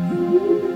Música